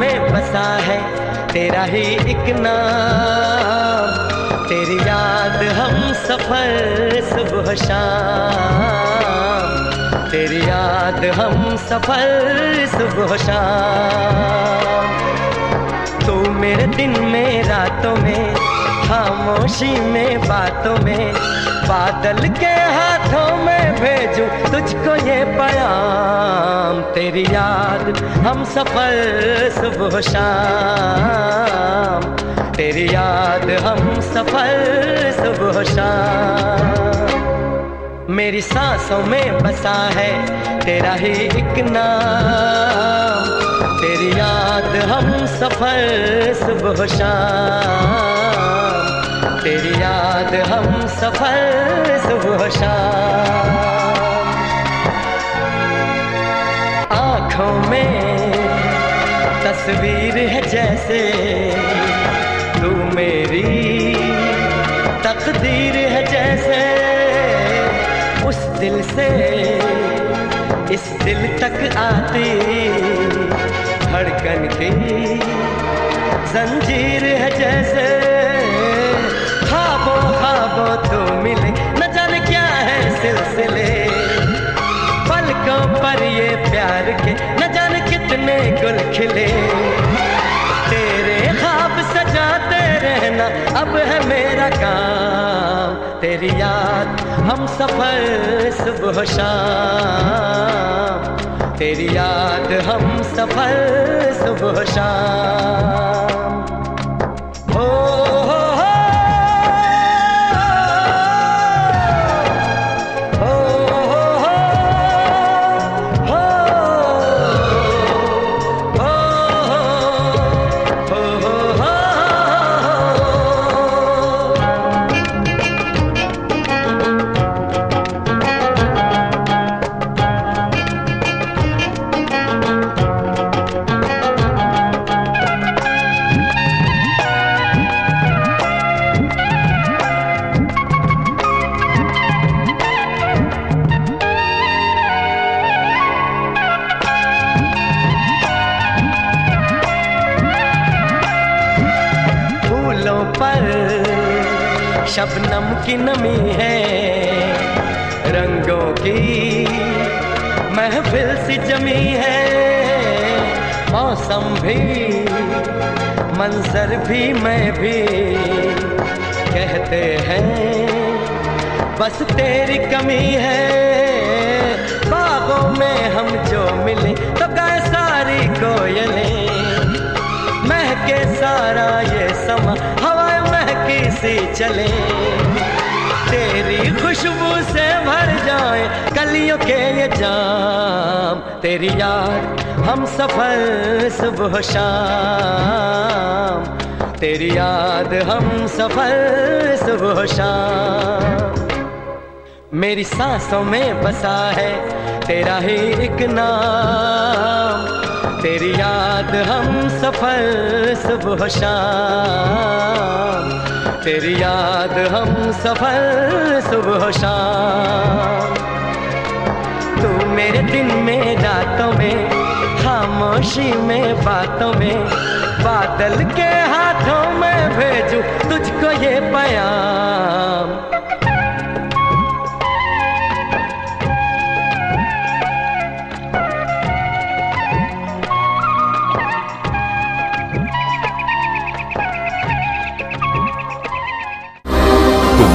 में बसा है, तेरा ही एक नाम। तेरी याद हम सफ़र, सुबह शाम। तेरी याद हम सफ़र, सुबह शाम। तू मेरे दिन में, रातों में, खामोशी में, बातों में बादल के हाथों में भेजूं तुझको ये पयाम तेरी याद हम सफ़र सुबह शाम। तेरी याद हम सफ़र सुबह शाम। मेरी सांसों में बसा है तेरा ही एक नाम। तेरी याद हम सफ़र सुबह शाम। तेरी याद हम सफ़र सुबह शाम। आँखों में तस्वीर है जैसे तू मेरी तकदीर है जैसे उस दिल से इस दिल तक आती धड़कन की जंजीर है जैसे पर ये प्यार के न जाने कितने गुल खिले। तेरे ख्वाब सजाते रहना अब है मेरा काम। तेरी याद हम सफ़र सुबह शाम। तेरी याद हम सफ़र सुबह शाम। शबनम की नमी है। रंगों की महफिल सी जमी है। मौसम भी, मंजर भी, मैं भी कहते हैं, बस तेरी कमी है। बागों में हम जो मिले तो गाय सारी कोयलें। महकी चले। तेरी खुशबू से भर जाए, कलियों के ये जाम। तेरी याद, हम सफ़र, सुबह शाम। तेरी याद, हम सफ़र, सुबह शाम। मेरी सांसों में बसा है तेरा ही एक नाम। तेरी याद, हम सफ़र, सुबह शाम। तेरी याद हम सफ़र, सुबह शाम। तू मेरे दिन में रातों में, खामोशी में बातों में, बादल के हाथों